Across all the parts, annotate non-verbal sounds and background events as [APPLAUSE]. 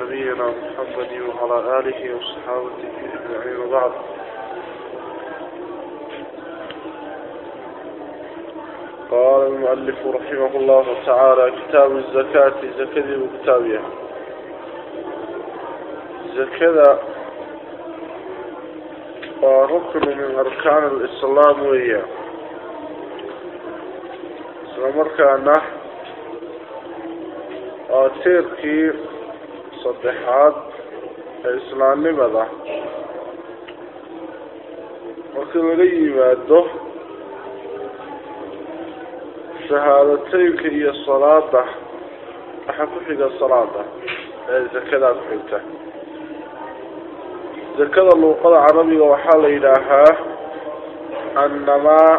نبينا محمد وعلى آله وصحابته أجمعين وبعد. قال المؤلف رحمه الله تعالى كتاب الزكاة زكاة وكتابها زكاة ركن من أركان الإسلام وهي islamarkaana waa tiirkii saddexaad ee islaamnimada. Markii laga yimaado shahaadateynka iyo salaada waxaa ku xiga salaada ee zakadaa ku xigta. Zakada luuqada carabiga waxaa la yidhaahaa annamaa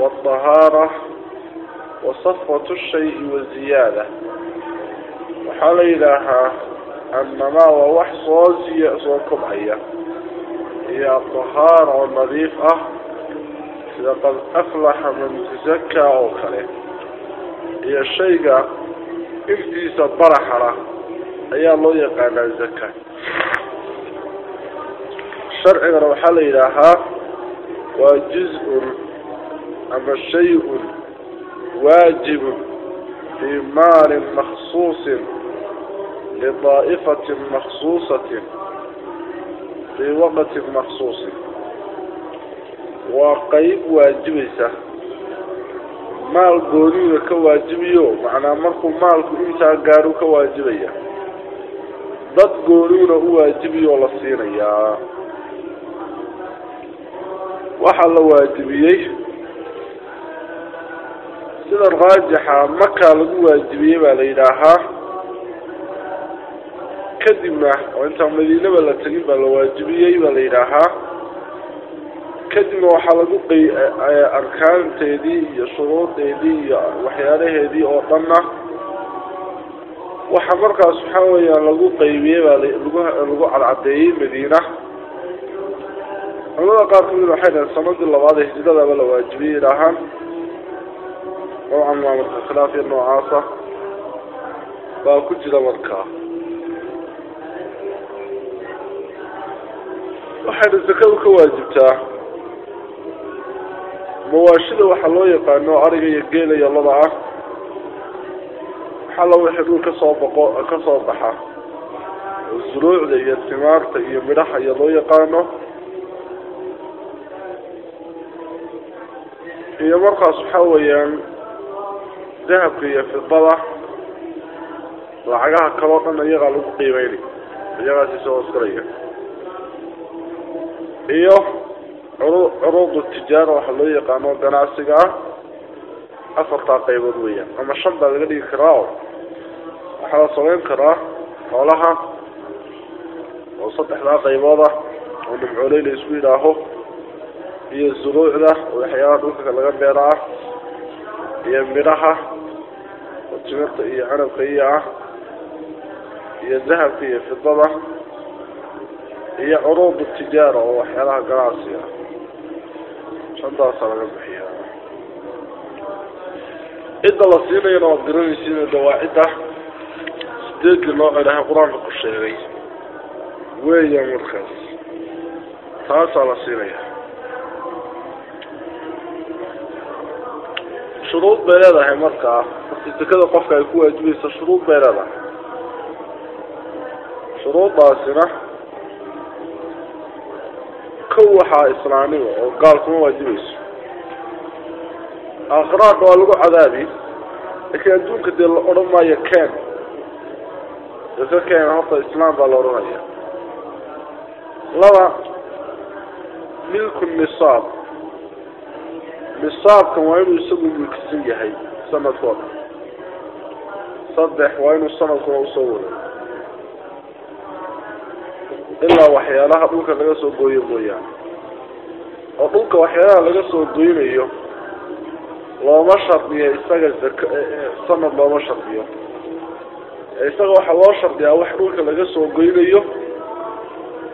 waaldahaara wa safwatu shayi waziyaada وحال إلها أن ما هو وحصوزي أصوكم هيا هي الطهارة والنظيفة آه. لقد أفلح من تزكى أوكري هي الشيء إفتيس البرحرة. هي الله يقع على الزكاة. الشرع روح ليلها وجزء أما شيء واجب في مال مخصوص. Maksuusatin fii waqtin maksuusin waa qeyb waajibaysa maal gooniga ka waajibiyo macnaa markuu maalku intaa gaadhu ka waajibaya. dad gooniguna u waajibiyoo la siinayaa. waxaa la waajibiyey. sida raajixa makaa lagu waajibiyey baa la yidhaahaa kadibna oo intaan madiinaba la tegin baa la waajibiyey baa la yidhaahaa. Kadibna waxaa lagu qey arkaanteedii iyo shuruudeedii iyo waxyaalaheedii oo dhanna. Waxaa markaas waxaa weeyaan lagu qeybiyey baa lagu cadcadeeyey madiina. Culamada qaar ka mid waxay dhahen sanadii labaad ee hijradaba la waajibiyey yidhaahaan. Noocan maa marka khilaafya noocaasa. Baa ku jira markaa waxayna zakadu ka waajibtaa. Mawaashida waxaa loo yaqaano ariga iyo geela iyo lada ah. Waxalla wixii dhul ka soo baqo ka soo baxa? Zuruucda iyo timaarta iyo midhaha iyo loo yaqaano. Iyo markaas waxaa weeyaan dahabka iyo fidada lacagaha kaloo dhan iyagaa lagu qiimeynay iyagaasi soo hosgalaya iyo curu curuudu tijaara waxaa loo yaqaano ganacsiga ah. Afartaa qaybood weeyaan. Ama shan baa laga dhigi karaa waxaa la samayn karaa xoolaha oo saddexdaa qaybood ah oo nimcooley la isku yidhaaho iyo zuruucda oo waxyaalaha dhulka laga beera ah iyo midhaha oo timirta iyo canabka iyo ah iyo dahabka iyo fidada iyo curuudu tijaara oo waxyaalaha ganacsiga shantaasaa laga bixiyaa. Cidda la siinayana waad garanaysiin de waa cidda sideedii nooc ilaahay qur'aanka ku sheegay? Weeyaan markaas. Taasaa la siinaya shuruud bay leedahay markaa markii sekada qofka ay ku waajibayso shuruud bay leedahay. Shuruuddaasina kow waxaa islaamnimo oo gaal kuma waajibayso aakhiraadka waa lagu cadaabi laakiin adduunka dee la odhan maayo ken daka keena horta islaam baa la odhanaya laba milku nisaab. Nisaabkan waa inuu isagu milkisan yahay sanadkoo dhan saddex waa inuu sanadkuna u soo wado ilaa waxyaalaha dhulka laga soo gooyo mooyaane. Oo dhulka waxyaalaha laga soo goynayo looma shardiyo isaga zaka sanad looma shardiyo. Isaga waxaa loo shardiyaa wax dhulka laga soo goynayo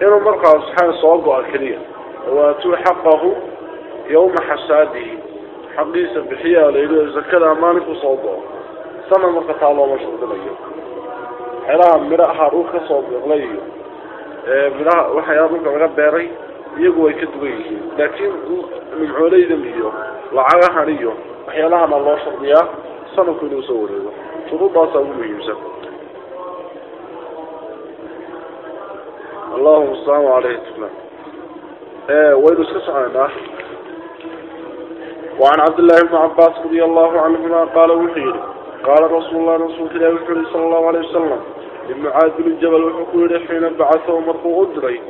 inuu markaas waxaan soo go-a keliya. Waatuu xaqahu yawma xasaadihi. Xaqiisa bixiyaa layidhi zakadaa maalinku soo doo sana marka taa looma shardinayo waxyaalaha midhaha dhulka ka soo biqlay iyo midhaha waxyaala dhulka laga beeray iyagu way ka duwan yihiin laakiin nimcooleydan iyo lacagahan iyo waxyaalahana loo shardiyaa sanadku inuu soo wareego shuruudaasaa ugu muhiimsan allahuma asalaamu caleyhi tula waynu iska soconaynaa وعن عبد الله بن عباس رضي الله عنهما قال وحيد قال رسول الله رسول الله وحيد صلى الله عليه وسلم لمعاذ بن الجبل وحكول حين بعثه مرفوع الدري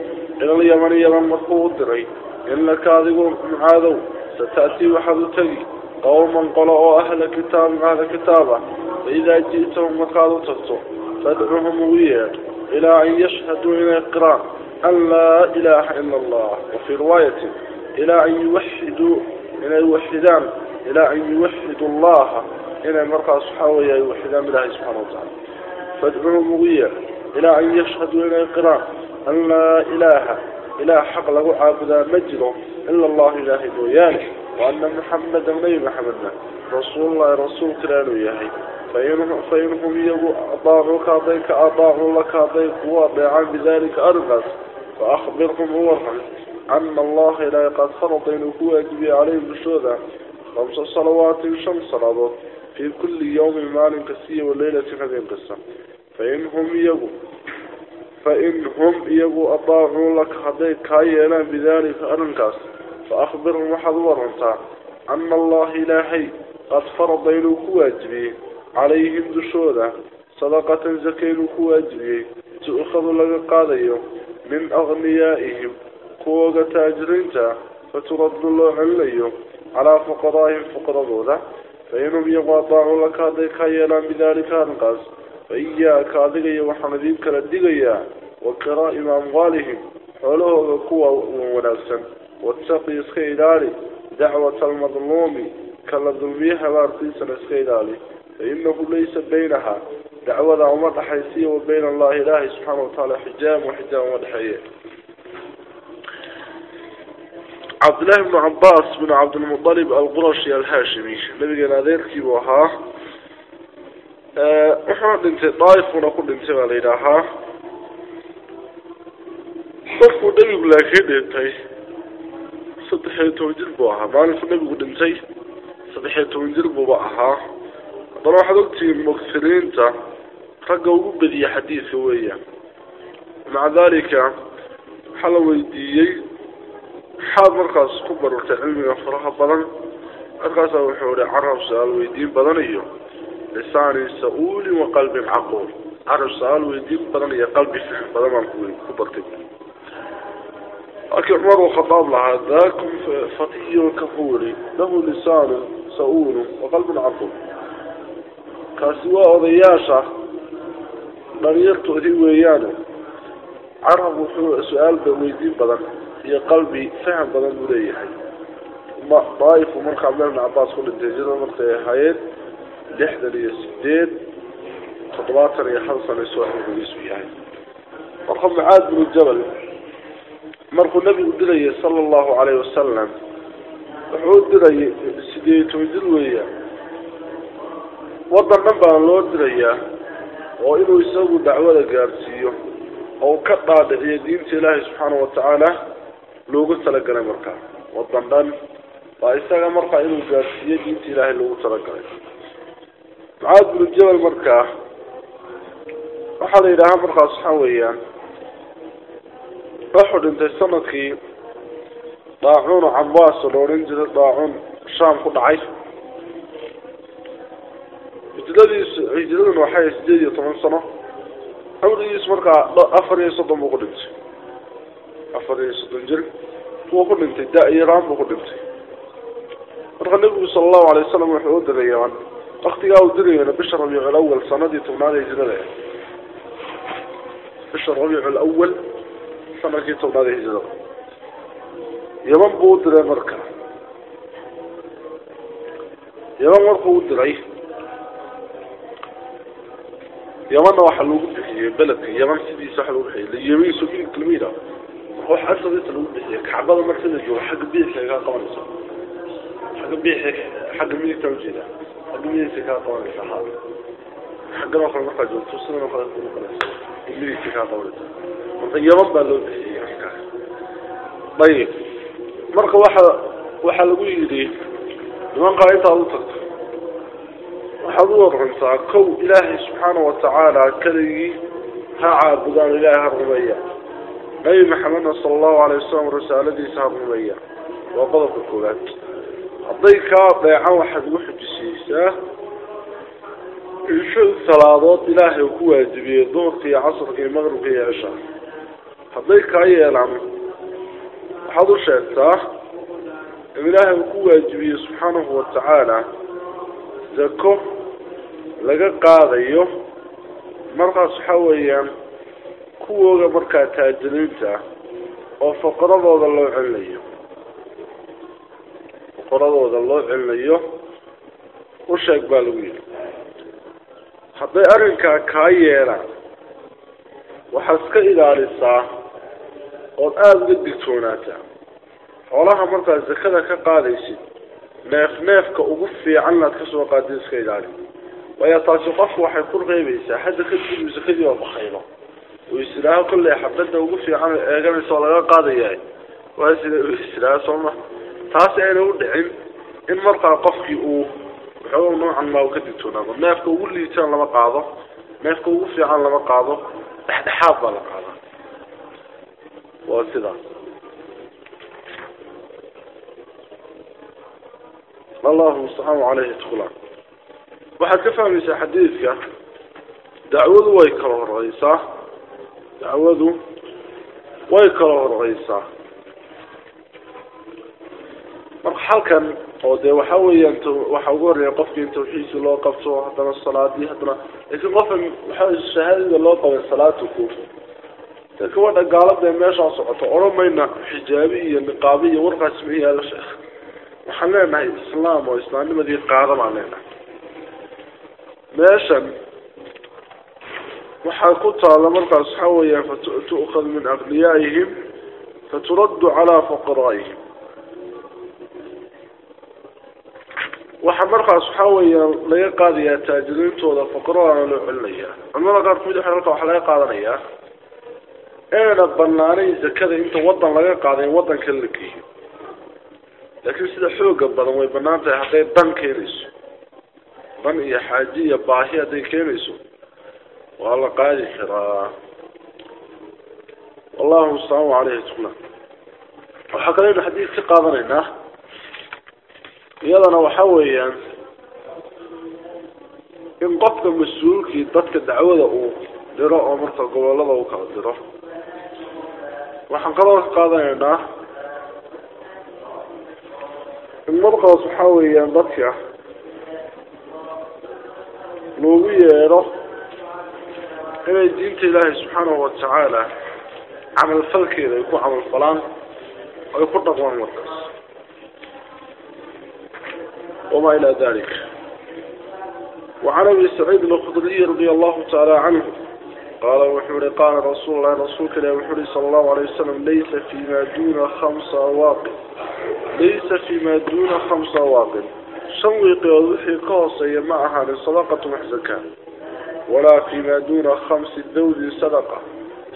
إلى اليمن يمن مرفوع الدري إن كاذب معاذ ستأتي وحد تجي قوما قلعوا أهل كتاب أهل كتابه فإذا جئتهم مكادوا تفتوا فادعوهم ويا إلى أن يشهدوا إلى إقرار أن لا إله إلا الله وفي رواية إلى أن يوحدوا إلى يوحدان إلى أن يوحدوا الله إلى مرقى صحاوية يوحدان بالله سبحانه وتعالى فادعوهم ويا إلى أن يشهدوا إلى إقرار أن لا إله إله حق له عابدا مجره إلا الله إله دويانه وأن محمدا نبي محمد رسول الله رسول كلانه يهي فإنهم, فإنهم يبوا أطاعوك أضيك أطاعوا لك أضيك وأضيعان بذلك أرغس فأخبرهم ورحم أن الله لا قد فرض إنه هو أجبي عليهم بشودة خمس صلوات وشمس صلوات في كل يوم مال كسية والليلة هذه القصة فإنهم يبوا فإنهم يبوا أطاعوا لك أضيك كاينا بذلك أرغس فأخبرهم وحضورهم أن الله إلهي قد فرض إنه هو أجبي عليهم دشودا صدقة زكين كواجبي تأخذ لك قاضي من أغنيائهم. كوغا تاجرينتا. فترد الله عليهم. على فقرائهم فقرضودا فإنهم يقاطعوا لك هذا خيالا بذلك أنقص فإياك أذغي وحمدينك لدغيا وكراء أموالهم حوله قوة ونفسا. واتقي اسخيلالي دعوة المظلوم كلا بارتيسا اسخيلالي فإنه ليس بينها. دعوة عمر حيثية وبين الله إله سبحانه وتعالى حجام وحجام ودحية. عبد الله بن عباس بن عبد المطلب القرشي الهاشمي. نبي قال ذلك Eh, wuxuu dhintay daaifuna ku dhintay baa la yidhaahaa. Qofkuu nebigu laakiin dhintay saddex iyo toban jir buu ahaa. Maalinku nebigu dhintay saddex iyo toban jir buuba ahaa. Haddana waxaad ogtihiin muksiriinta ragga ugu badiya xadiidka weeya. Maca daalika waxaa la weydiiyey maxaad markaas ku barartay cilmiga faraha badan? Markaasaa wuxuu hi carab su'aal weydiin badan iyo lisaan sauli wa qalbin caquul. Carab su'aal weydiin badan iyo qalbi fixin badan baan ku bartay. Markii cumar uu khadaab lahaa daakum fatiyo kafuuri lahu lisaanu sa-uulu wa qalbun caquul. Kaasi waa odayaasha dhalinyartoodii weeyaane. Carab wuxuu su'aal ba weydiin badan iyo qalbi fahm badan buu leeyahay. Ma daaifu markaa meel ibn ku dhintay jira markay ahaayeen lixdan iyo sideed toddobaatan iyo hal sana soo xilligiisu yahay. Marka mucaad binu jabal markuu nabigu dirayay sala allahu caleyhi wasalam wuxuu dirayay sideed toban dir weeya waddan dhan baa loo dirayaa oo inuu isagu dacwada gaarsiiyo oo ka dhaadhiciyo diinta ilaahay subxaanahu watacaala loogu talagalay markaa waddan dhan baa isaga markaa inuu gaarsiiyo diinta ilaahay loogu talagalay mucaad binu jabal markaa waxaa la yidhaahaa markaas waxaa weeyaan wuxuu dhintay sannadkii daacuun cabaas la odhan jiray daacuun shaam ku dhacay. Hijradiisu hijraduna waxay sideed iyo toban sano. Cumrigiisu markaa afar iyo soddon buu ku dhintay. Afar iyo soddon jir wuu ku dhintay da-yaraan buu ku dhintay. Marka nebigu sala allahu alay wasalam wuxuu u diray yaman وقتها ودريه بشر ربيع الأول سنة دي تونالي جدالي بشر ربيع الأول سنة دي تونالي جدالي يمن بودري مركا. يمن مركا ودري يمن وحلو بحي بلد يمن سيدي سحلو بحي ليمين سوكين كلمينة. روح عشر دي تلو بحي كعبا مركز جو حق بيح لقا قوانسا حق بيح حق مين توجيه أبنيتي كاطوري صحابي حق ما خلق مخرج وتصل ما خلق مخرج أبنيتي كاطوري طيبت بقى لو بحيي طيب مرقى واحد واحد لقول يدي لمن قاعدت أقول waxaad u warrantaa kow ilaahay subxaana wa tacaala keligii ha caabudaan ilaahay harumeeya nebi maxamedna sala allahu calay wasalam risaaladiisa harumeeya waa qodobka koowaad hadday kaa dheecan waxaad ugu xujisiyeysaa in shan salaadood ilaahay ku waajibiyey duhurka iyo casrka iyo maqribka iyo cisha hadday kaa yeelaan waxaad u sheegtaa in ilaahay uu ku waajibiyey subxaanahu watacaala zako laga qaadayo. Markaas waxa weeyaan kuwooga markaa taajiriinta oo foqoradooda loo celinayo foqoradooda loo celinayo u sheeg baa lagu yidhi. Hadday arrinkaa kaa yeelaan waxaad iska ilaalisaa ood aada uga digtoonaataa xoolaha markaad zakada ka qaadaysid neef neefka ugu fiican inaad ka soo qaadid iska ilaali. Waayo taasi qofku waxay ku reebaysaa hadda kadib uu zakadii oo bakaylo uu islaaho kolley xabadda ugu fiican eeganaysa oo laga qaadaya waa sida uu islaaho sooma taasi ayna u dhicin in markaa qofkii uu waxooga noocan maa ka digtoonaado neefka ugu liitaan lama qaado neefka ugu fiican lama qaado dhexdhexaad baa la qaadaa waa sidaas allahu mustacaan caleyhi tula waxaad ka fahmaysaa xadiidka dacwadu way kala horeysaa dacwadu way kala horeysaa marka halkan oo dee waxa weeyaan waxa ugu horeeya qofki in tawxiidsi loo qabto haddana salaadii haddana laakiin qofka waxa shahaadada loo qabay salaatuku de gabadha gaalada meeshaa socoto odhan mayna xijaabi iyo niqaabi iyo warkaas ma yaalo sheekh waxaan leenahay islaam oo islaamnimadii qaada baan leenahay meeshan waxaa ku taala markaas waxa weeyaan fatu'khad min aghniyaa'ihim faturaddu calaa fuqaraa'ihim waxaa markaas waxa weeyaan laga qaadayaa taajiriintooda fuqaradaana loo celinayaa culimada qaar kamid a halka waxaa laga qaadanayaa inayna banaanayn zakada inta wadan laga qaaday in wadanka la geeyo laakiin sida xooga badan way banaan tahay hadday dan keenayso dan iyo xaaji iyo baahi hadday keenayso waa la qaadi karaa wallahu mustacaan caleyhi tula waxaa kaleynu xadiid ka qaadanaynaa in qofka mas-uulkii dadka dacwada uu diro oo marka gobolada uu kala diro waxaan kaloo ka qaadanaynaa in markaas waxa weeyaan dadka loogu yeedho inay diinta ilaahay subxaanahu watacaala camalfalkeeda ay ku camalfalaan ay ku dhaqmaan markaas wamaa ilaa dalik وعن أبي سعيد الخدري رضي الله تعالى عنه قال وحوري قال رسول الله رسول الله وحوري صلى الله عليه وسلم ليس فيما دون خمس واقع ليس فيما دون خمس واقع شوق وضحي قاصي معها لصدقة محزكة ولا فيما دون خمس الدود صدقة.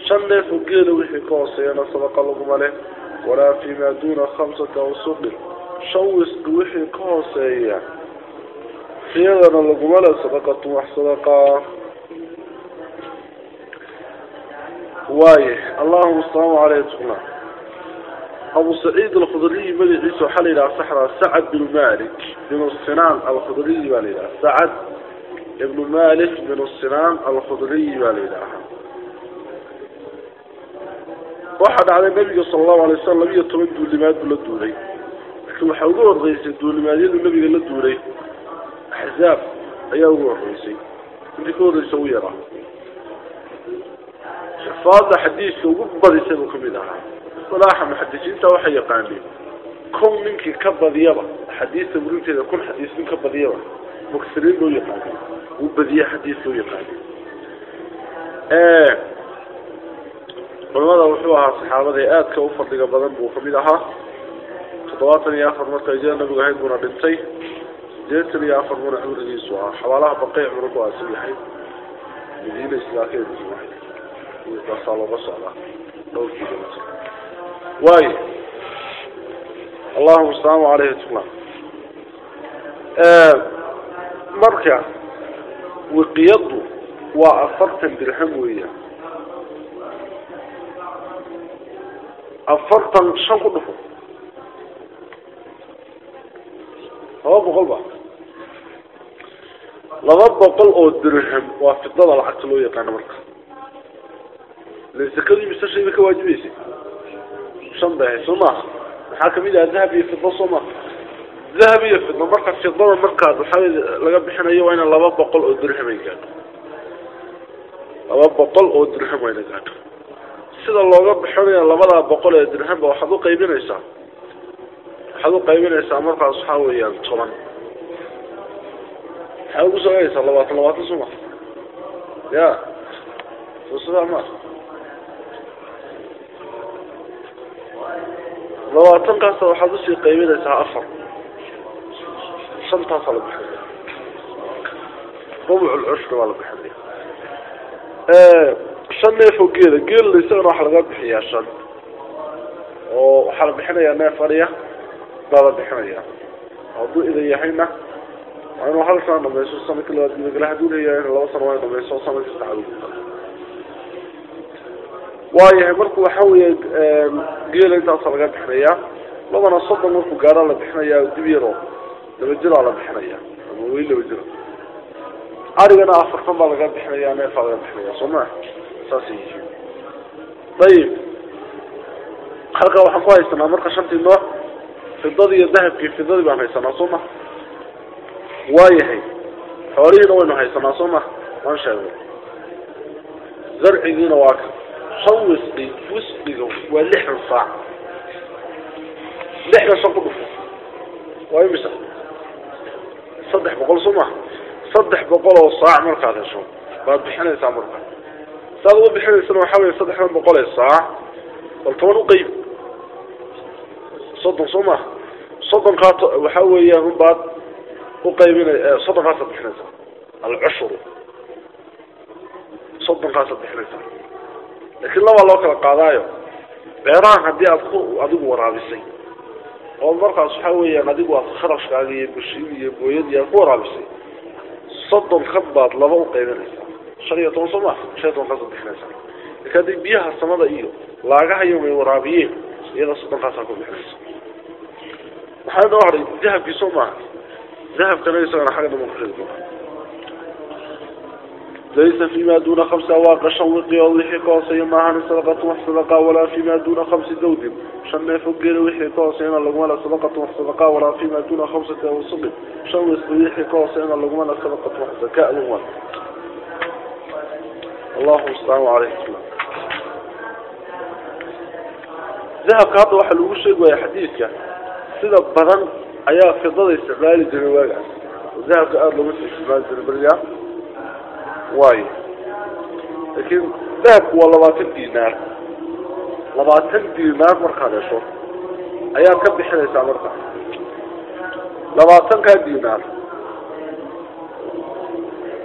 شن فقيل وحي قاصي أنا صدقة لكم له ولا فيما دون خمسة shawiska wixii ka hooseeya. Iyadana laguma le sadaqatun wax sadaqaa waaye allahuma asalaamu aleyh tukna abu saciid alkhudriyi magaciisa waxaa la yidhaha saxda sacad binu malik binu sinaan alkhudriyi baa la yidhaha. Sacad ibnu malik binu sinaan alkhudriyi baa la yidhaaha waxaa dhacday nabiga sala allahu alay slam labiyo toban duulimaad buu la duulay laakiin waxaa ugu horeysay duulimaadyadu nabiga la duulay axzaab ayaa ugu horeysay intii ka horreysa u yaraa. Xifaada xadiiska ugu badisay buu ka mid ahaa. Salaaxa muxadisiinta waxay yaqaaneen kun ninkii ka badiyaba xadiista burinteeda kun xadiis nin ka badiyaba. Muksiriin loo yaqaanay wuu badiye xadiis loo yaqaanay culimada wuxuu ahaa saxaabadii aadka u fadliga badan buu ka mid ahaa تضواطن يا أفر مركا إجاء النبي هاي قرى بنتي جيتن يا أفر مرة عمر إيسوا حوالها بقيع مركو أسلي حي مدينة إسلاكية بسمحي ويقصى الله بس الله دور في جمسك واي اللهم السلام عليه وسلم آه مركا وأفرت بالحموية أفرت شنقضه laba boqol ba. Laba boqol oo dirham waa fidada lacagta loo yaqaano marka. Len sakadii mise shayba ka waajibaysay. Shan bay ahayd soo maaha maxaa ka mid aha dahab iyo fidda soo maha dahab iyo fidda marka fidada markaad waxaa laga bixinayo waa ina laba boqol oo dirham ay gaadho. Laba boqol oo dirham wayna gaadho. Sida looga bixinayo labadaa boqol ee dirhamba waxaad u qaybinaysaa waxaad u qaybinaysaa markaas waxaa weeyaan toban. Maxaa ugu soogaysaa labaatan labaatan suma ya. Soo sidaa ma? Labaatan kaasa waxaad u sii qaybinaysaa afar. Shantaasaa la bixinaya rubuc lcushri waa la bixinaya shan neef oo geela. Geelna isagana waxaa laga bixiyaa shan. Oo waxaa la bixinayaa neef ariya baa la bixinaya hadduu idan yahayna waa inuu hal sana dhamayso sanadka labaad gudagala hadduu leeyahay in laba sano waa dhamayso sanadka saddexaad waayahay marka waxa weeye geela intaasa laga bixinayaa labana soddon markuu gaara la bixinayaa dib yaro laba jiraa la bixinaya ama weli laba jiro. Arigana afartan baa laga bixinaya neefaa laga bixinaya soo ma saasay yihiin. Ayib halkaa waxaan ku haysanaa marka shantii nooc fidadii iyo dahabkii fidadii baan haysanaa soo ma. Waayahay xoolihiina waynu haysanaa soo ma. Waan sheegay. Zarcigiina waa ka. Shan wisqi wisqiga waa lixdan saac. Lixdan shan ku dhufo. Waa imisa saddex boqol soo ma. Saddex boqol oo saac markaad hesho baad bixinaysaa marka. Saad uga bixinaysana waxaa weya saddexdan boqol ee saac. Bal toban uqayb soddon soo ma soddonkaa waxaa weeyaan unbaad uqaybina soddonkaasad bixinaysaa alcushuru soddonkaasad bixinaysaa laakiin labaa loo kala qaadaayo. Beerahan haddii aad ku adigu waraabisay oo markaas waxaa weeyaan adigu aad kharashkaaga iyo bushiid iyo booyadii aad ku waraabisay soddon kan baad laba uqaybinaysaa shan iyo toban soo ma shan iyo toban kaasad bixinaysaa laakiin haddii maxaa loo ذهب في soo ذهب dahabkana isagana xagga dama kushegi ليس فيما دون خمسة واقع شوقي وضحي قاصي عن صدقة وصدقة ولا فيما دون خمس دود شن فقير وحي قاصي اللقمة صدقة وصدقة ولا فيما دون خمسة وصدق. شن وصدقي قاصي اللقمة صدقة وحزكاء لغمة الله سبحانه عليه. وسلم ذهب كهذا واحد الوشيق ويا حديثك يعني. Lagu xadiidka sida badan ayaa fidada isticmaali jiray waagaas dahabka aada looga isticmaali jiray berigaa waayo. Laakiin dahabku waa labaatan dinaar labaatan dinaar markaad hesho ayaad ka bixinaysaa marka labaatankaa dinaar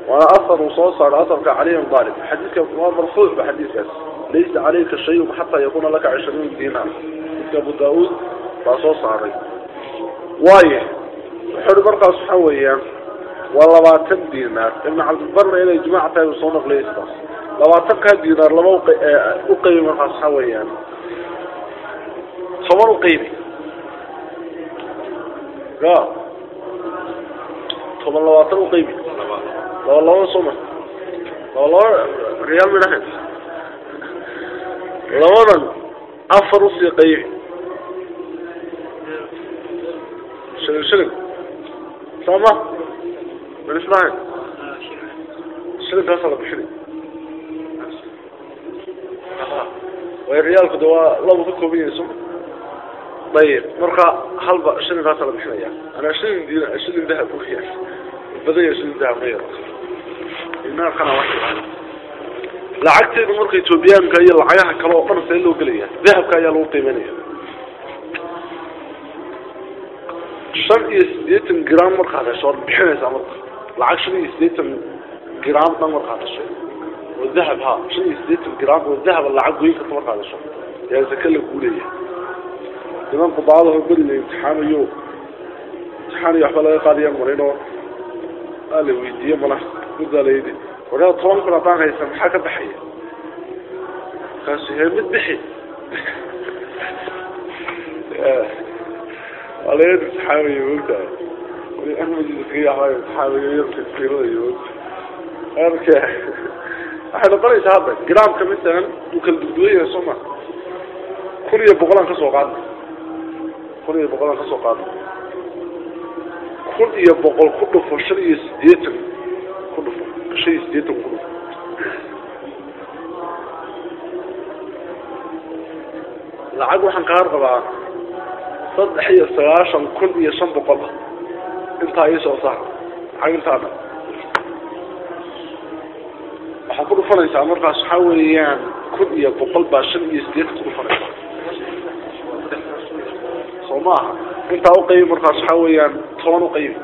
waana asar uu soo saaro asarka cali bin aalib xadiidka waa marfuuc ba xadiidkaas. Laysa calayka shayun xataa yakuna laka cishriin dinaar midka abu daa-uud baa soo saaray. Waayo wuxuui markaas waxa weeyaan waa labaatan dinaar ibn cabdibarna inay jimaac tahay soo naqliyay sidaas. Labaatankaa dinaar lama uqaybi markaas waxa weeyaan. Toban uqaybi ya toban labaatan uqaybi laba laba soma laba laba riyaal midhahayd labadan afar u sii qaybi عشان الشرب سامع ماليش معاك الشرب ده صار بشرب ويريالك دواء لو بكوبين سم طيب مرقى حلبة شنو ده صار بحنيا أنا شنو دي شنو ذهب وخياس بدي شنو ذهب غير المال قناة واحد لعكتي بمرقى توبيان كايل عياها كلاو قرص إلا وقليه ذهب كايل وقيمانيه شرط يسديتن جرام مرخاتة شرط بحيث عمرك العك شنو يسديتن جرام دان مرخاتة شيء والذهب ها شنو يسديتن جرام؟ والذهب اللي وين كنت مرخاتة شرط. يعني ذكر لك قولي إمام قضاء قل لي امتحان يو. امتحان يحفل لي قاضي أمرينو قال لي ويدي ملا قد ليدي وقال طوان كنا طان هيسا محاكا بحية كان سهيمت بحي. [LAUGHS] آه. والله صحابي يقولك ولي أنا مجد فيه أحوالي صحابي يبكي فكرة يقولك أركا أحنا بريس هذا قرام كمثلا وكل بدوية صمع كل يبقلان كسو قادم كل يبقلان كسو قادم كل يبقل كل فشل يسديتن كل فشل يسديتن كل لعق وحن قهر طبعا صدح هي سلاشا كل هي قبل انت عايش أو صح عين حقول فرنسا مرقى شحاول كل هي باشن يزديد كل فرنسا صماها. انت أو مرقى شحاول يعني طوان وقيم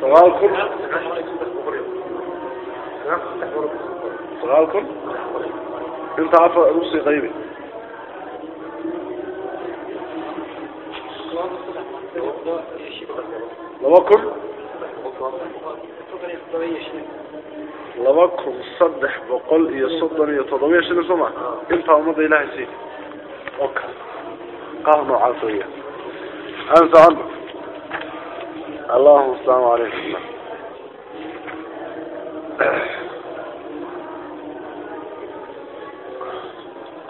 طوال كل. غالكم انت عارفة روسي غريبة لوكل لوكل صدح بقل يصدر يتضوية شنو سمع انت ومضى الهي شيء اوك قهنوا عصرية أنت عنك اللهم السلام عليكم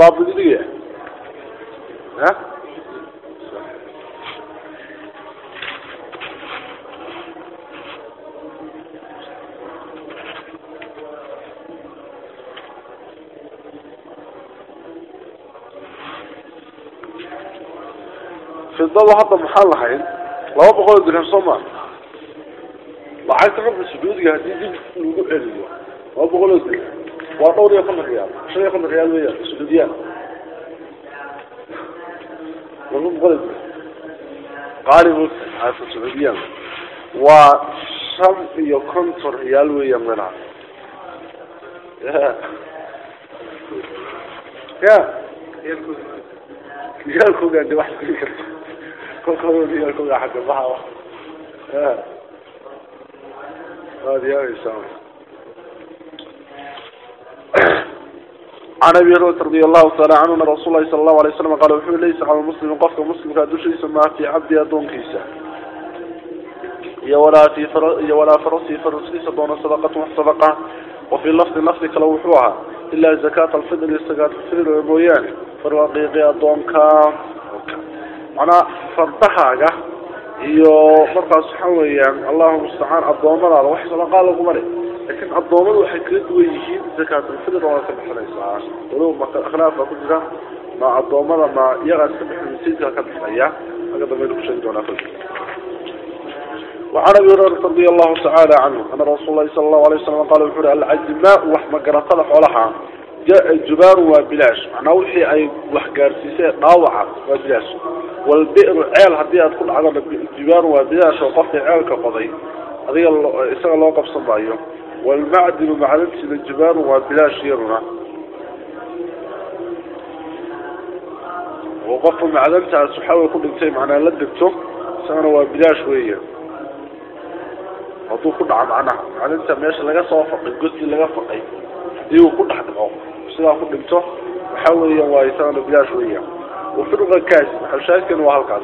باب الدنيا ها؟ في الضوء هذا محل هين لو بقول درهم صمع. لعلت عبد السجود دي نقول إليه لو بقول درهم waa dhowr iyo konton riyaal shan iyo konton riyaal oo dirham qaali mugta asa sacuudiyaan waa shan iyo konton riyaal weeyaan meelaha ya ya riyaalkoogaan de wax geli karta kolkooda riyaalkooga xagga baha waad yaabeysaa عن أبي هريرة رضي الله تعالى عنه أن رسول الله صلى الله عليه وسلم قال وحي ليس على المسلم قفك مسلم كدوشي سماعتي عبدي أدون كيسا يا ولا في يا ولا فرسي فرسي صدون صدقة وصدقة وفي اللفظ نفسك لو وحوها إلا زكاة الفضل زكاة الفضل والبويان فرقيقي أدون كام. معنى فرضها iyo markaas waxa weeyaan Allahu musta'an adoomada wax soo الله ugu maray laakiin addoommadu waxay kala duwan yihiin zakaatulfidr waa ka bixinaysaa walow maka khilaaf baa ku jira ma addoommada ma iyagaa iska bixin masiidka ka bixinaya aga dambaynu ku sheegi doonaa kolki وعن ابي هريره رضي الله تعالى عنه ان رسول الله صلى الله عليه وسلم قال وحول العجماء وحمقرة حولها جاء الجبار وبلاش معناه وحي اي وحقارسيسي ضاوعة وبلاش والبئر عيل هدي تكون على الجبار وبلاش وقفت عيل كقضي هذه اسأل الله قف صبايو والمعدن معلمش للجبال وبلا شيرنا وقف معلمت على سحاوي كل انتهي معنا لدبته سنة وبلا شوية. هدو كل عم عنا معلمت ماشي لغا صوفق القدس لغا فقي ديو كل حد غاو سنة كل انتهي وحاول يواي سنة وبلا شوية. وفي الركاز حلشاك كانوا هالكاز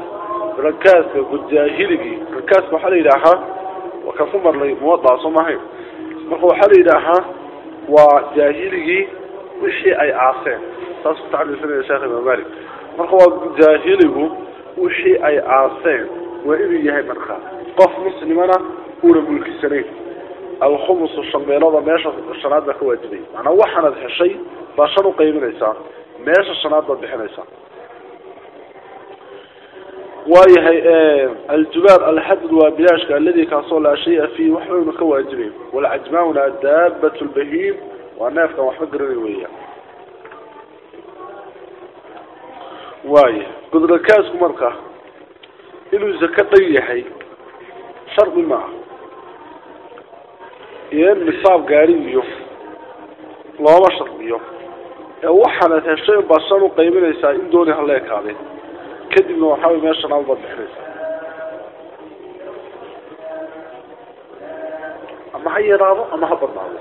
ركاز قد جاهلقي ركاز محل إلها وكفمر لي موضع صمهي. Marka waxaa la yidhaahaa waa jaahiligii wixii ay aaseen. Saas ku tacliisanaya sheekh imaam malik marka waa jaahiligu wixii ay aaseen waa inuu yahay markaa qof muslimana una mulkisanayn. Alkhumusu shan meelooda meesha shanaad baa ka waajibay. Macnaa waxaanad heshay baa shan uqaybinaysaa meesha shanaad baad bixinaysaa waayahay aljubaar alxadad waa bilaashka aladi kaasoo laa shaya fiihi waxbaynu ka waajibayn walcajmaamuna daabat lbahiim waa neefkan waxba garanay weeyaan waaya gudrakaasku marka inuu zaka dhan yahay shardi maaha iyo in nisaab gaarigiyo looma shardiyo. Ee waxaanad heshay baa shan u qaybinaysaa in dooni hala ekaadeen kadibna waxaa way meeshan aad baad bixinaysaa ama ha yaraado ama ha badnaado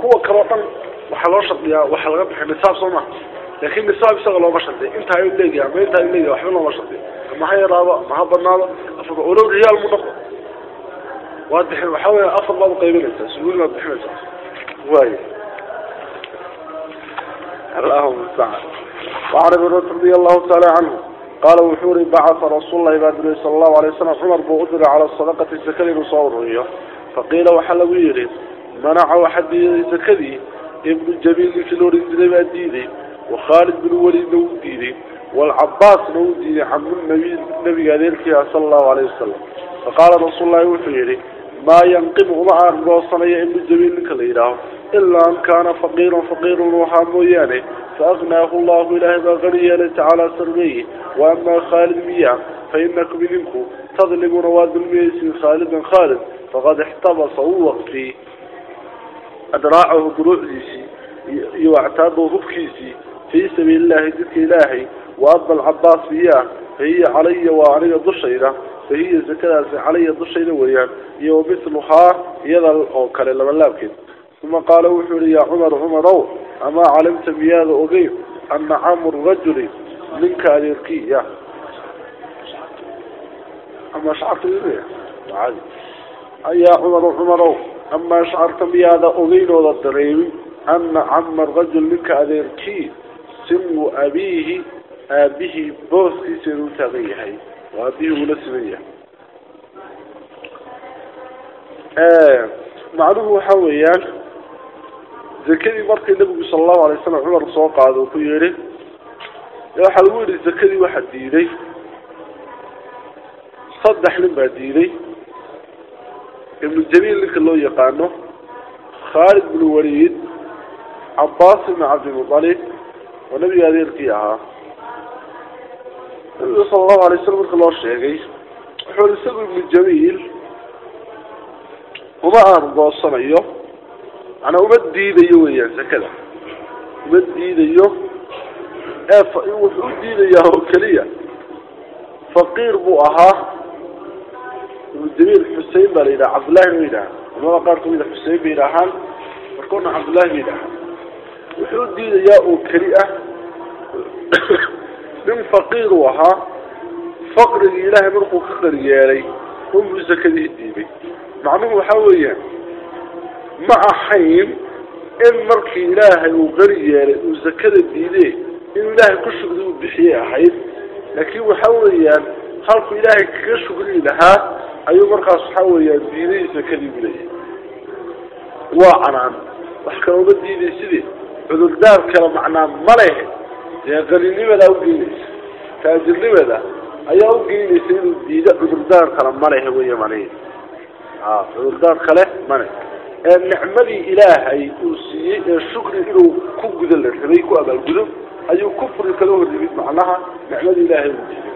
kuwa kaleo dhan waxaa loo shardiyaa waxaa laga bixin nisaab soo maha laakin nisaab isaga looma shardiya intaa ayuu leeyahay ama intaa ayuu leeyahay waxba looma shardiya ama ha yaraado ama ha badnaado afar walow riyaal mu noqdo waad bixin waxaa weya afar baad uqaybinaysaa suguul baad bixinaysaa waaya اللهم المستعان وعن ابن رضي الله تعالى عنه qaala wuxuu ihi bacatha rasuululahi baa diriy sala allahu alay wasalam cumar buu u diray calaa sadaqati sakada inuu soo ururiyo. Faqiila waxaa lagu yidhi manaca waxaa diiday sakadii ibnu jabiil ninkii la odhan jiray baa diiday wakhaalid binu welidna wuu diiday waalcabaasna wuu diiday cammunabiy nabiga adeerkii ah sala allahu alayh wasalam faqaala rasuullahi wuxuu yidhi maa yanqimu uma aangoosanaya ibnu jabiil ninka la yidhaaho ilaa an kaana faqiiran faqiirun waxaa mooyaane faaqnaahu llahu ilaahay baa qani yeelay tacaala sarmeeye wa amaa khaalid miya fainakum idinku tadlimuuna waa dulmiyeysin khaalidan khaalid faqad ixtabasa u waqti adraacahu guruucdiisii iyo actaadahu hubkiisii fii sabiili jidka ilaahay wa ama alcabaas miyaa fahiya calaya waa aniga dushayda fahiya zakadaasi calaya dushayda weeyaan iyo wa misluhaa iyada oo kale labalaabkeed uma qaala wuxuu yihi yaa cumar cumarow amaa calimta miyaada ogey ana camru rajuli ninka adeerkiya ama shacabta ayaa cumar cumarow amaa shacabta miyaada ogeynooda dareemin ana cama rajul ninka adeerkii simu abiihi aabihii booskiisa inuu taagan yahay oo aabihii uula siman yahay macnuhu waxa weeyaan zakadii markii nabigu sala allahu alay wasalam cumar soo qaado ku yihi waxaa lagu yihi zakadii waxaa diiday. Saddex nin baa diiday. Ibnu jamiil ninka loo yaqaano khaalid bnu waliid cabaas ibnu cabdimutalib oo nabiga adeerkii ahaa. Nabigu sala allahu alay wasalam marka loo sheegay wuxuu isagu ibnu jamiil uma aanu goosanayo manaa uma diidayo weeyaan zakada. Uma diidayo ee wuxuu diidayaa oo keliya. Faqiir buu ahaa. Ibnu xusein baa la yidhaha cabdullahi ba yidhaha culamada qaar kamida xusein bay yidhaahaan markoona cabdullahi ba yidhaha wuxuu diidayaa oo keli ah. [COUGHS] Nin faqiir uu ahaa faqrigii ilaahay markuu ka qaryeelay unbuu zakadii diiday macnuhu waxa weeyaan ma ahayn in markii ilaahay uu qari yeelay uu zakada diide inuu ilaahay ku shugri uu bixiyey ahayd. Laakiin waxa weeyaan halkuu ilaahay kaga shugri lahaa ayuu markaas waxa weeyaan diiday zakadii buleeyahy waa canaan. Wax kale uma diiday sidii. Cudurdaar kale macnaa ma leh. Dee qaninimada ugeynaysa taajirnimada ayaa ugeynaysa inuu diido cudurdaar kale ma leh. Weya macnaheed cudurdaar kale mane ee nicmadii ilaahay uu siiyey ee shukri inuu ku gudo la rabay ku abaalgudo ayuu kufri kala horrimid macnaha nicmadii ilaahay uu siiyey.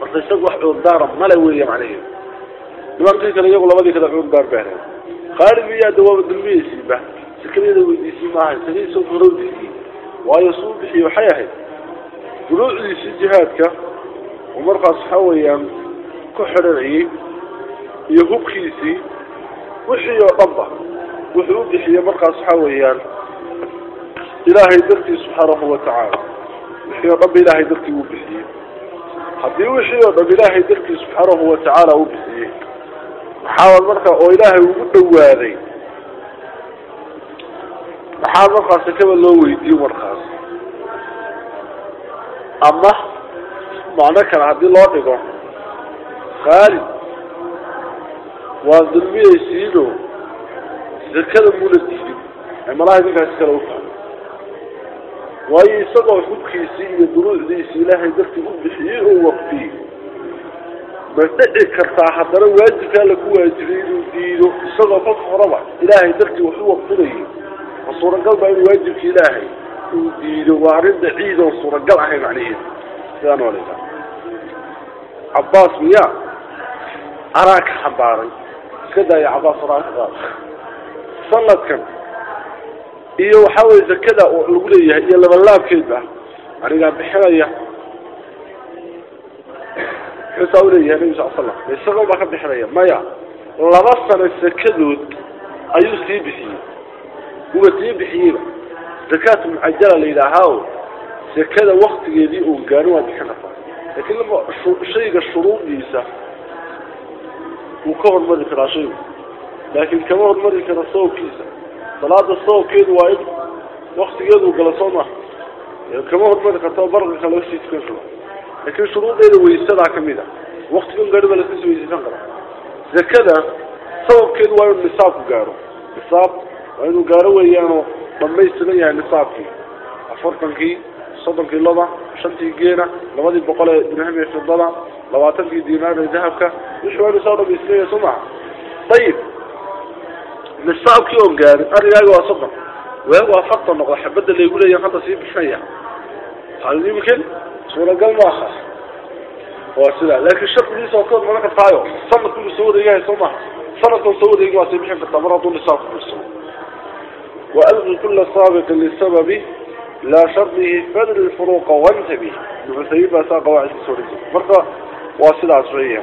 Marka isaga wax cudurdaara male weeye macnaheedu. Nimankii kale iyagu labadii kale cudurdaar baareen khaalid miyaada waaba dulmiyeysiiba sikadeeda weydiisii maaha isagaiisoo horowdiisii waayo suu bixiyey waxay ahayd. Duruucdiisii jihaadka oo markaas waxa weeyaan ku xidhanayay iyo hubkiisii wixii oo dhanba wuxuu u bixiyey markaas waxa weeyaan ilaahay dartii subxaanahu watacaala wixii oo dhanba ilaahay dartii uu bixiyey haddii wixii oo dhan ilaahay dartii subxaanahu watacaala uu bixiyey maxaa marka oo ilaahay ugu dhawaaday maxaa markaas sakaba loo weydiiyo markaas? Ama macno kale haddii loo dhigo khaalid isagoo xubkiisii iyo duruucdiisii ilaahay dartii u bixiyey oo waqtiyey ma dhici kartaa haddana waajibkaa lagu waajibay inuu diido isagoo kolka horeba ilaahay dartii wax u waqtinayay ma suuragal baa inuu waajibka ilaahay uu diido waa arrin daciid oon suuragal ahayn macnaheedu sidaan waa layidhaha cabbaas miyaa anaa ka xambaaray iska daaya ka qaada sanadkan iyo waxaa weye zakada oo lagu leeyahay iyo labalaabkeedba anigaa bixinaya. Xusaa uleeyahay nabi sal slam isagoo baa ka bixinaya. Maya laba sano sakadood ayuu sii bixiyey. Uba sii bixiyeyba. Zakaat mucajala la yidhaahaa zakada waktigeedii uun gaarin waa bixin kartaa laakiin shayga shuruudiisa wuu ka hormari karaa shaygu. Laakiin kama hormari karo sababkiisa salaada sababkeedu waa in waktigeedu gala soo maha. Kama hormari karto barqa kale sii tukan karo laakiin shuruudeeda waysadaa ka mid a waktigan gaari baa laskasii weysaysan kara zakada sababkeedu waa inuu nisaabku gaaro. Nisaab waa inuu gaaro weeyaanoo dhamaystiran yahay nisaabkii. Afartankii soddonkii loba shantii geena labadii boqol ee dirham iyo fidada labaatankii diinaar ee dahabka wixii waa inuu soo dhamaystiraya soo maha ayib nisaabkii oon gaarin arigaaga waa soddon. Waagu waa fartan noqda xabadda laygu leeyahan hadda sii bixinaya. Waxaa imika suuragal maaha waa sidaa laakiin shardigiisa oo kood maga kartaayo sanadku soo wareegahay soo maha soo wareegin waa sii bixin kartaa mar hadduu nisaabku fiirsado wa alqi kula saabiqin lisababi لا شرطه بدل الفروق وانتبه. المثيب أساء واحد السورية. مرقى واصل عصرية.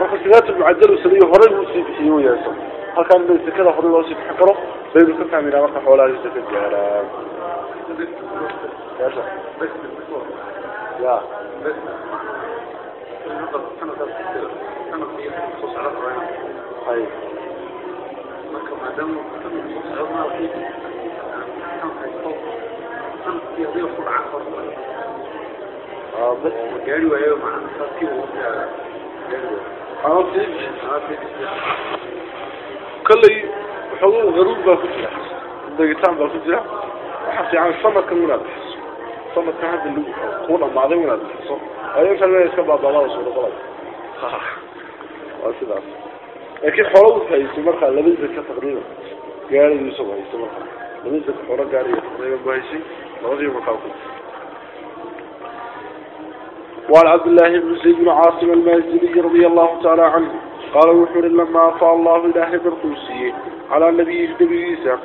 مرقى سلات المعدل وسلية هرى المسلم بسيوه ياسم هل كان بيت كذا هرى الله سيب حكره بيب الكفع من مرقى حوالها جزة في الجهران يا شخص لا. أيوة. inuu ku gaari waayo macnaha kolley garuur baa ku jira. Degitaan baa ku jira. Waxaas yacni sanadkan inaad bixiso. Sanadkan hadda lagu kuu dhamaaday inaad bixiso. Ayo intan iska baabaadaa suuro qalay ah. waa sidaas. Laakiin xoolo wud hayso markaa laba zaka taqriiban. Gaaridu isagoo hayso markaa. Laba zaka xoolo gaariyo taqriiban buu haysay بهايسي لغضي مقاوكم وعن عبد الله بن زيد عاصم المازني رضي الله تعالى عنه قال وحر لما أعطى الله إله برقوسي على النبي النبي عيسى.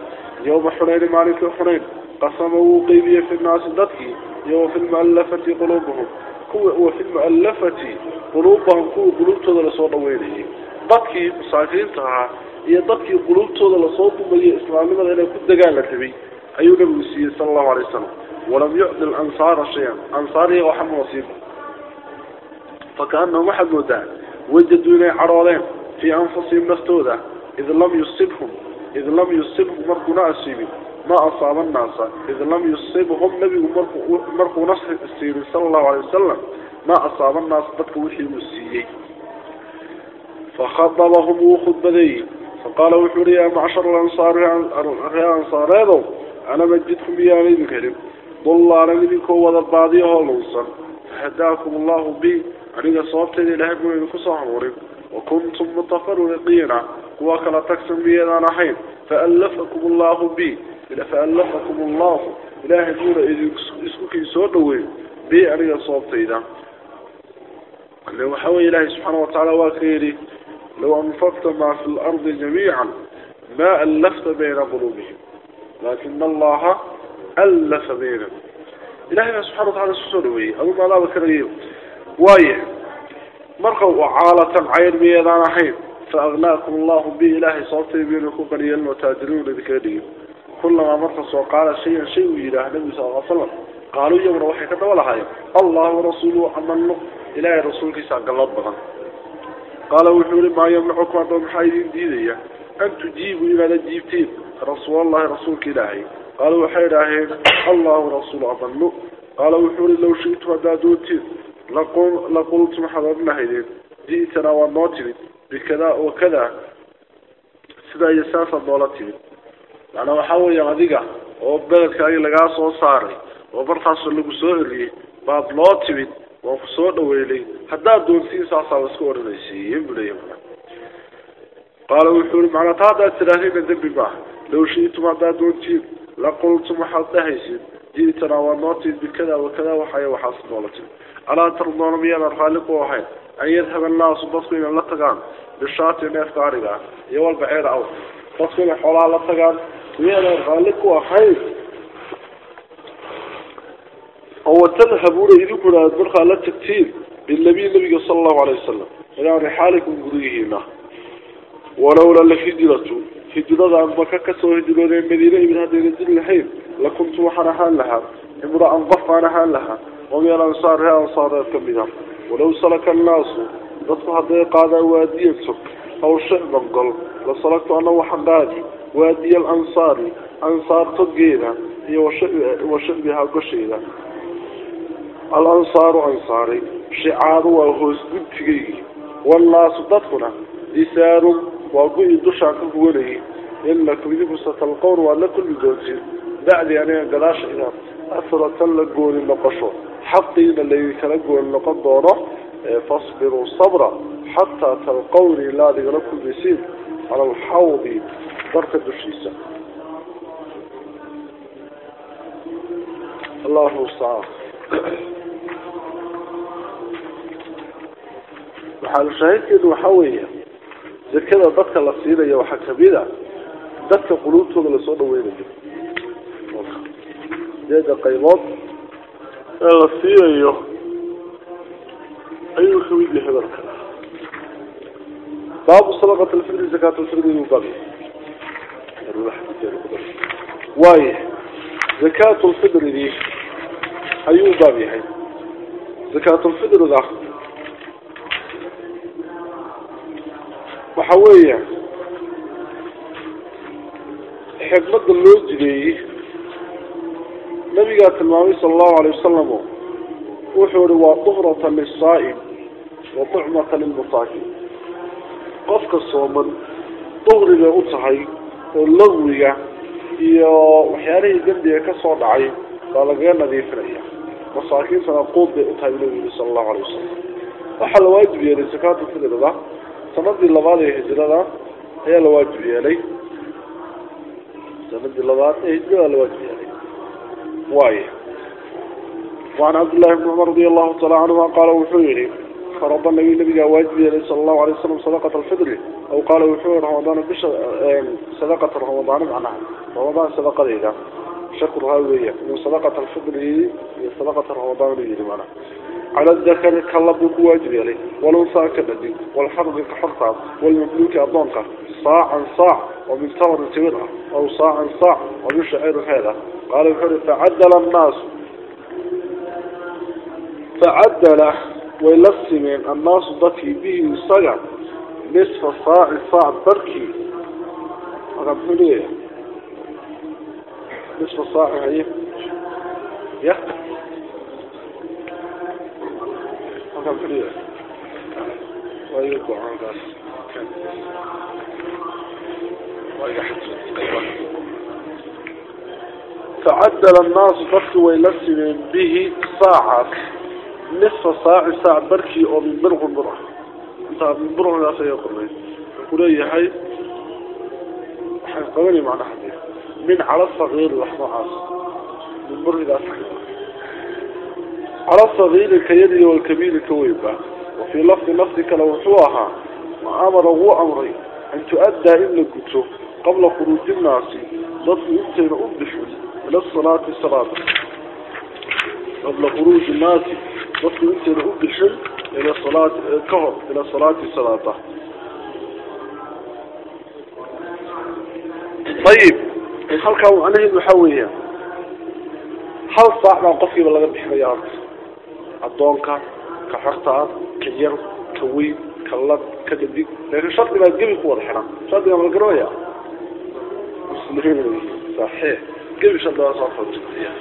يوم حنين مالك حنين. قسمه قيبية في الناس ضدك يوم في المؤلفة قلوبهم. وفي المؤلفة قلوبهم هو قلوب تودا لصوت وينه ضدك مساكين تها. هي ضدك قلوب تودا لصوت وينه إسلامي ماذا إلى كل دقال تبي أيها النبي صلى الله عليه وسلم ولم يعد الأنصار شيئا. أنصاري وحمد نصيبه فكأنهم واحد مدان وجدوا إليه عرالين في أنفسهم نفتوذة إذ لم يصبهم إذ لم يصبهم مرقنا أسيبي ما أصاب الناس إذ لم يصبهم نبي مرقو نصر صلى الله عليه وسلم. ما أصاب الناس ضدك وحي مسيي فخطبهم وخذ بدي فقال وحوري يا معشر الأنصار يا أنصار. أنا مجدكم يا غيب كريم ضلال منكم وضباضي هولوصا فهداكم الله بي. عنك صوبتني لهكم منكم صحوري. وكنتم متفرون قينا. وكلا تكسم بي أنا نحين فألفكم الله بي. إلا فألفكم الله. إلهي دورة إذن اسمك يسودوه بي عنك صوبتني لو حوى الله سبحانه وتعالى وكيري لو أنفقت ما في الأرض جميعا. ما ألفت بين قلوبهم. laakina allaha allafa baynahum ilahay baa subxana watacala isku soo dhaweeyey adun alaaba kalayo waaya marka caalatan cayn miyeedaan ahayn faaqnaakum allahu bi ilaahay sababtay biyna ku qaniyeelin wataadiruuna idinkaga dhigin kullamaa marka soo qaala shayan shay uu yidhaah nabigu sal l slam qaaluu iyaguna waxay ka daba lahaayeen allah warasuuluhu amano ilaahay rasuulkiisa gallad badan qaala wuxuu yihi maa yamnacukum adoo maxaa idin diidaya an tujiibuu inaad jiibtiin rasuulallahi rasuulka ilaahay. Qaala waxay idhaaheen allahu rasuul adallu. Qaala wuxuu uhi low shi'tu haddaad doontiin laqultu qultum waxaad odhanahaydeen ji'tanaa waad noo timid. Bikadaa oo kadaa sidaa iyo saasaad noola timid. Macnaa waxaa weeyaan adiga oo bedelkaagii lagaa soo saaray oo markaasoo lagu soo eriyey baad noo timid waan ku soo dhaweynay. Haddaad doontiin saasaa la iska odhanaysiin bu leeya qaala wuxuu uhi macnaa taa haddaad tidhaahdeena dembi maaha low shiitum haddaad doontiin laqultum waxaad dhahaysid ji'tanaa waa noo timid bikada wakada waxay waxaas noola timid alaa tardoona miyaadan raalli ku ahayn an yadhaba annaasu dadku inay la tagaan bishaati neefka ariga ah iyo walbaceer aw dadku inay xoolaha la tagaan miyaadan raalli ku ahayn oo watadhabuuna idinkuna aad markaa la tagtiin bilabiy nabiga sala allahu alay wasalam ilaa rixaalikum guryihiina walowla alhijratu hijrada maka ka soo hijroodeen madiine imid haddayna diri lahayn lakuntu waxaan ahaan lahaa imra-an qof aan ahaan lahaa oo min alansaar ree ansaareed ka mid a walow salaka annaasu dadku hadday qaadaan waadiyan sog aw shicban gol la salagtu ana waxaan qaadi waadiya alansaari ansaar togeeda iyo wa gosheeda. Alansaaru ansaari shicaadu waa hoos guntigaygii wannaasu dadkuna disaarun وأقول عن كل وله إلا كذب ستلقون ولا كل جوزي. بعد يعني جلاش إلى أثر تلقون النقشو. حقي اللي تلقوا النقد دونه إيه، فاصبروا صبرا. حتى تلقون لا لكم بسيط. على الحوض بركة الشيسة الله صعب وحال الشهيد كده حوية zakada dadka la siinaya waxaa ka mid a dadka quluubtooda la soo dhaweynayo sideeda qaybood ee la siinayo ayuu ka mid yahay marka baabu sadaqat alfitri zakaat lfitri baab waaya zakaat lfidridi ayuu baab yahay. Zakaat waxa weeya xikmada loo jideeyey nabigaa tilmaamay sala allahu alay wasalam wuxuu ihi waa duhratan lisaa'im wa tucmatan lilmusaakin qofka sooman duhri bay u tahay oo lagwiga iyo waxyaalihii dembiga ka soo dhacay baa lagaga nadiifinaya. Masaakiintana quud bay u tahay nabigu yihi sala allahu alay wasalam waxaa la waajib yeelay sakaatu fidrada sanadii labaad ee hijrada ayaa la waajib yeelay sanadii labaad ee hijrada la waajib yeelay وعن عبد الله بن عمر رضي الله تعالى عنهما قال وحيري فرض النبي النبي واجب عليه صلى الله عليه وسلم صدقة الفطر. أو قال وحيري رمضان بش صدقة رمضان معناها رمضان صدقة ذيك شكر هذه من صدقة الفطر هي صدقة رمضان هي معناها على الذكر كلب واجب عليه والأنثى كبدي والحرب كحرطة والمملوك أضنك صاعا صاع ومن تمر تمرها أو صاعا صاع ومن هذا. قال الحر فعدل الناس. فعدل ويلسمين الناس ضكي به صجع نصف صاع صاع بركي. بحليه نصف صاع هي يخطئ بحليه ويقع هذا تعدل الناس ضكي ويلسمين به ساعة. نصف ساعة ساعة بركي أو من برغ البرع انت من برغ لا سيقول لي يقول لي حي؟ قولي معنى حديث. من على الصغير لحظة عاص من برغ لا سيقول على الصغير كيدي والكبير كويبا وفي لفظ نفسك لو حواها ما أمر هو أمري. أن تؤدى إلا كتب قبل خروج الناس. ضد يبتين أبدشوا إلى الصلاة الصلاة قبل خروج الناس ضد يبتين أبدشوا إلى الصلاة كهر إلى صلاة الصلاة طيب خلقه عنه المحوية هل صاحبا قفل لغبح بيارته addoonka ka xortaa ka yar ka weyn ka lad ka dhadig laakiin shardigaa gebi ku wada xiran. Shardigaa ma la garanaya saxiix. Gebi shardigaa soo fajiraya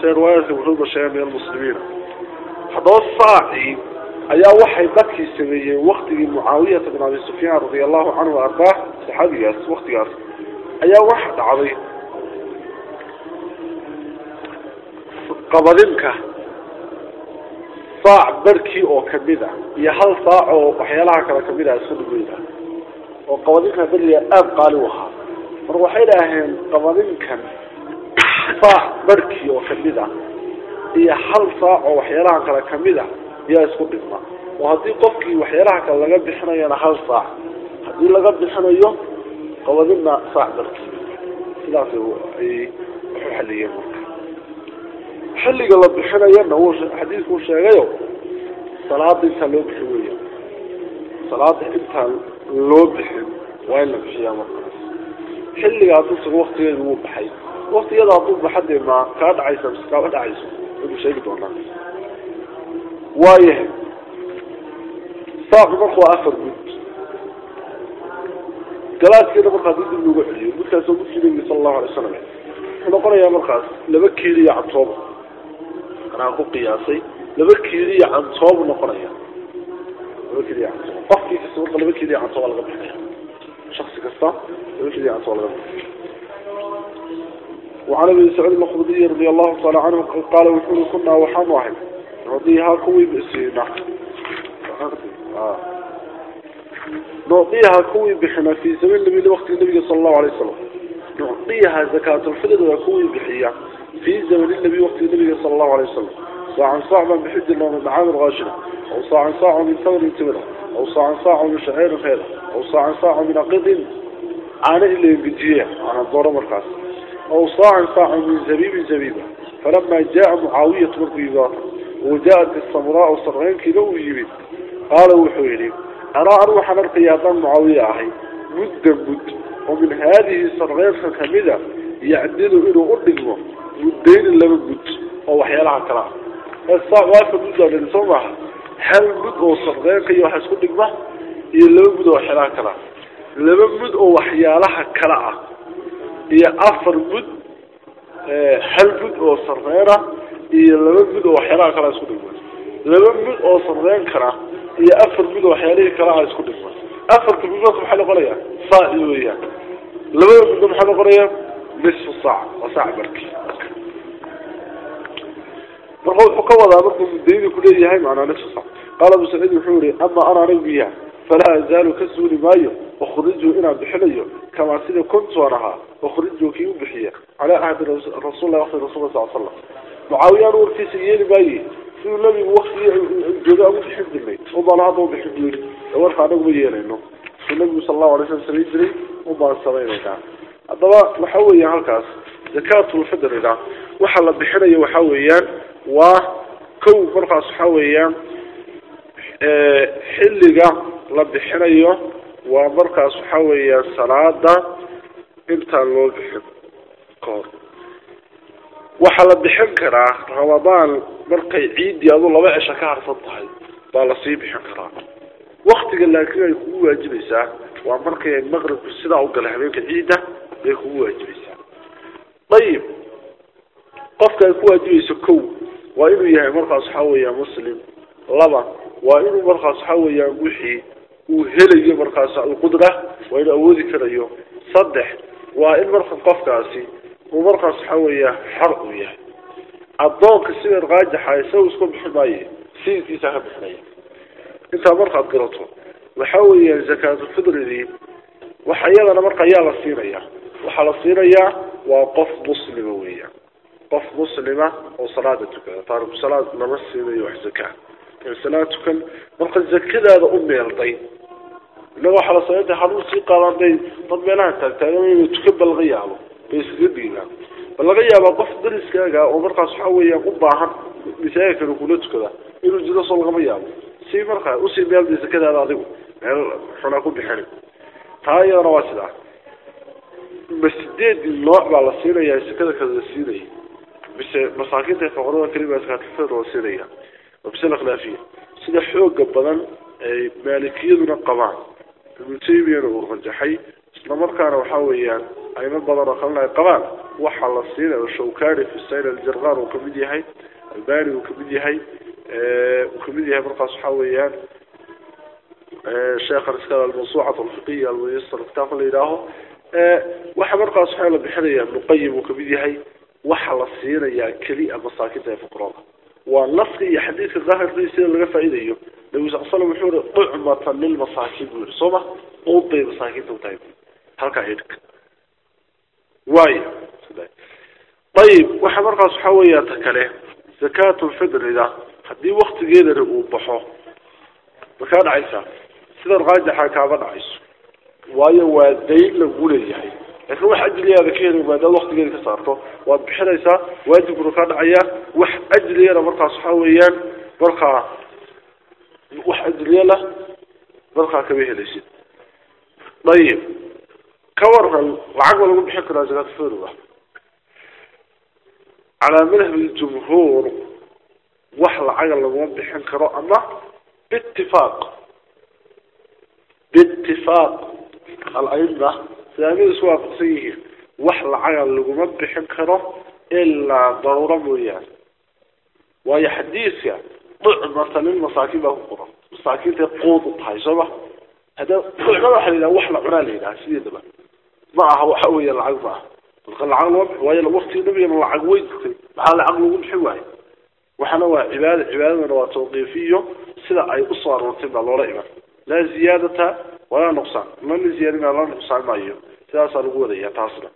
se riwaayadka wuxuu basheeya min almuslimiina haddaba saacii ayaa waxay dadkii sameeyeen waktigii mucaawiyata bin abi sufyaan radia allahu canhu ardaah saxaabigaas waktigaas ayaa waxa dhacday. Qabadinka saac barhkii oo ka mid a iyo hal saac oo waxyaalaha kale ka mid ah isku dhigmayda oo qabadinka beriga aada qaali u ahaa. Marka waxay dhaaheen qabadinkan saac barhkii oo ka mid a iyo hal saac oo waxyaalaha kale ka mid a yaa isku dhigma. Oo haddii qofkii waxyaalaha kale laga bixinayana hal saac. Haddii laga bixinayo qabadina saac barhkii sidaas ayay waxu xaliyeen xilliga la bixinayana xadiidkuu sheegayo salaada intaan loo bixin weya salaada intaan loo bixin waa in la bixiyaa markaas xilliga hadduusa waktigeedu wuu baxay. Waktiyada hadduu baxa dee ma kaa dhacaysa mise kaaba dhacayso waynu sheegi doonaa. Waayahay saacu marka waa afar mud galaaskeeda marka haddii dib loogu celiyo mudkaasoo mudkii nabiga sala allahu alay wasalam wuxuu noqonayaa markaas laba cantoob anaa أنا قياسي لبكيري عن عن صوب قفكي كسوق عن شخص عن وعن ابي سعيد المخضري رضي الله تعالى عنه قال وحول كنا وحام واحد نعطيها كوي بسينا نعطيها كوي بحنا في زمن النبي لوقت النبي صلى الله عليه وسلم نعطيها زكاة الفطر وكوي بحية في زمن النبي وقت النبي صلى الله عليه وسلم. صاعا صاعا بحج الله من عامر غاشرة أو صاعا صاعا من ثمر تمرة أو صاعا صاعا من شعير خيرة أو صاعا صاعا من عقد عانى اللي ينجيه عن الدورة مركز. أو صاع صاع من زبيب زبيبة. فلما جاء معاوية مرقيبات وجاءت السمراء صرغين كيلو يجيبين قال وحويلي أنا أروح نرقياتا معاوية أحي مد مد ومن هذه الصرغين فكمدة يعدل guddaynin laba gud oo waxyaalaha kala ah. Waafa guddaan soo maaha hal gud oo saqdeynka iyo waxa isku dhigma iyo laba gud oo waxyaalaha kala ah. laba mud oo waxyaalaha kala ah iyo afar mud eh, hal gud oo sarreena iyo laba gud oo waxyaalaha kala ah isku dhigma. Laba mud oo sarreyn kara ah iyo afar gud oo waxyaalihii kala isku dhigma. Afarta gud maxay noqonaya? Saaci weeyaan. Labada gud maxay noqonaya? Nisfu saac waa saac markii. marka حكوة ka wadaa markuu mudaydu ku leeyahay macnaa nafsa qala abu sa'id wuxuu yiri amma ana فلا أزال كسول مايو وخرجوا إنا بحليو كما سيدة كنت وراها وخرجوا كيو بحيا على أحد رسول الله وقت رسول الله صلى الله معاوية نور سيين باي سيئين لم يوخي الجداء وحب المي وضلاته بحب المي وارفع نقم يلينه النبي صلى الله عليه وسلم سيدري وما السمين كان الضباء محوية هالكاس زكاة الفدر إلى وحل بحلية وحويان. waa kow markaas waxa weeyaan xilliga la bixinayo waa markaas waxa weeyaan salaada intaan loo bixin kahor. Waxaa la bixin karaa ramadaan markay ciidii adu laba cisha ka harsan tahay baa la sii bixin karaa. Waktiga laakiin ay kugu waajibaysaa waa markay maqribku sidaa u galay habeenka ciidda bay kugu waajibaysaa. Ayib qofka ay ku waajibayso kow waa inuu yahay markaas waxa weeya muslim. Laba waa inuu markaas waxa weeyaan wixii uu helayo markaas alqudra waa inuu awoodi karayo. Saddex waa in marka qofkaasi uu markaas waxa weeya xor uu yahay. Addoonka sida raajixa isaga iska bixi maaye sayidkiisa ka bixinaya intaa markaad garato waxa weeya zakaatulfidridii waxa iyadana marka ayaa la siinaya waxaa la siinayaa waa qof muslima weeyaan qof muslima oo salaada tukada. Taariku salaad lama siinayo wax zakaa salaad tukan marka zakadaada u meelday innaga waxaa la sameynta hanuun sii qaadaan bay dad meelaha taagtaagan inuu tukan ba laga bay iskaga dhiibaan bal laga qof dariskaaga oo markaas waxa weeyaan u baahan masaajidkana kula tukada inuu jiro lagama yaabo. Si markaa u sii meelday zakadaada adigu meel xunaa ku bixini taa iyadana waa sidaa ma sideed nooc baa la siinayaa zakada kala la siinayay بس مساكين تي فقرون كلي بس كاتفر وسيريا وبسنا خلافية. سيد حيو قبلا مالكي ذن القبع المتيبين ورجحي اسلامر كانوا حاويا أي نبضا رخلنا القبع وحل الصين والشوكاري في السيل الجرغار وكبدي هاي الباري وكبدي هاي وكبدي هاي برقص حاويا الشيخ الرسالة المنصوعة الفقية الميسر الكتاب الإله وحمر قاصحة لبحرية مقيم وكبدي هاي. وحل السيرة يا كلي المساكين في القرآن والنص يا حديث الظاهر في السيرة اللي في عيديه لو يسألوا بحور طعمة للمساكين ورسومة قوضة المساكين تلتايب هل كهيرك واي طيب وحمرقة صحوية تكاليه زكاة الفدر إذا هدي وقت جيل رؤوب بحوه مكان عيسى سيدة الغاجة حكابان عيسى واي وادين لقول اليحيد لكن واحد أجل هذا كيني بعد الوقت اللي كسرته وبحريسة واجب ركان عيا واحد أجل هذا مرقى صحويا مرقى واحد أجل له مرقى كبيه ليش؟ طيب. كورنا وعقل ولا بحكي رجلات فرضة على منهم الجمهور وحل عقل لما بحكي كرو أما باتفاق. باتفاق. الأئمة سامي سوا قصيه وحل عيال لقمت بحكره إلا ضرورة مريان وهي حديث طعمة من مساكبه قرى مساكبه قوض الطحي شبه هذا طعمة حليلة وحل عرالي لها سيدة بها ضعها وحاوية العقبة وقال العقل وبح وهي الوقتي نبي من العقوة يدخل بها العقل ومحواه وحنوى عبادة عبادة من رواة توقيفية سلع أي أصار وطبع الله رأيبا لا زيادة ولا نقصان. ما من زيادة لا نقصان ما يو. سياسة الغودة هي تاصلة.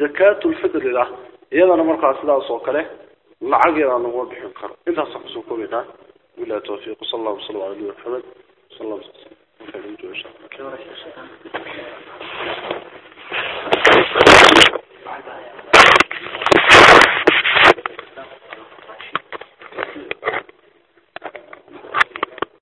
زكاة الفطر له يلا نمرق أسلاء صوكله لعقل أنا هو بحنكر إذا صحصوا كوميدا ولا توفيق. صلى الله وصلى الله عليه وسلم صلى الله عليه وسلم. وفهمته إن شاء الله